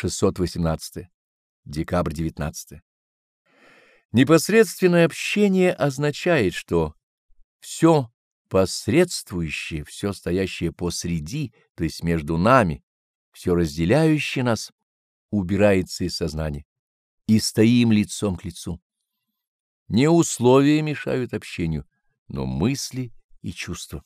618. Декабрь 19. Непосредственное общение означает, что все посредствующее, все стоящее посреди, то есть между нами, все разделяющее нас, убирается из сознания, и стоим лицом к лицу. Не условия мешают общению, но мысли и чувства.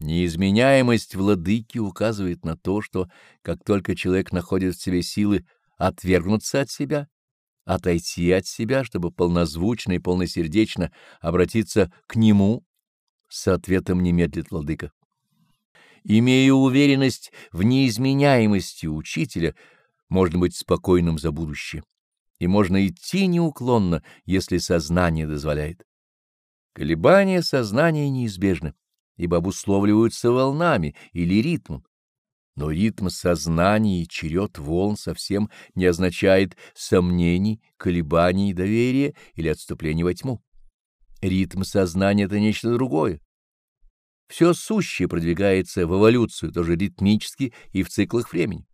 Неизменяемость владыки указывает на то, что как только человек находит в себе силы отвергнуться от себя, отойти от себя, чтобы полнозвучно и полносердечно обратиться к нему, с ответом не медлит владыка. Имея уверенность в неизменяемости учителя, можно быть спокойным за будущее, и можно идти неуклонно, если сознание дозволяет. Колебания сознания неизбежны ибо обусловливаются волнами или ритмом. Но ритм сознания и черед волн совсем не означает сомнений, колебаний, доверия или отступления во тьму. Ритм сознания — это нечто другое. Все сущее продвигается в эволюцию, тоже ритмически и в циклах времени.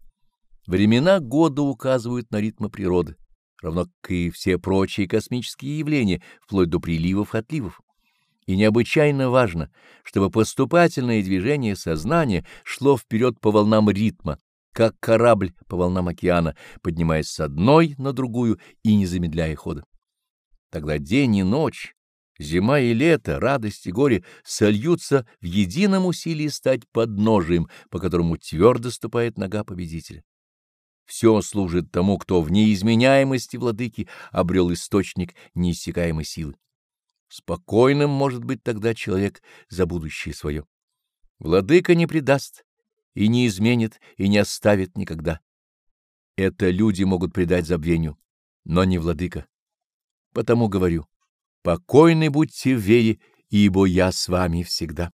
Времена года указывают на ритмы природы, равно как и все прочие космические явления, вплоть до приливов и отливов. И необычайно важно, чтобы поступательное движение сознания шло вперед по волнам ритма, как корабль по волнам океана, поднимаясь с одной на другую и не замедляя хода. Тогда день и ночь, зима и лето, радость и горе сольются в едином усилии стать подножием, по которому твердо ступает нога победителя. Все служит тому, кто в неизменяемости владыки обрел источник неиссякаемой силы. Спокойным может быть тогда человек за будущее свое. Владыка не предаст и не изменит и не оставит никогда. Это люди могут предать забвению, но не владыка. Потому говорю, покойны будьте в вере, ибо я с вами всегда.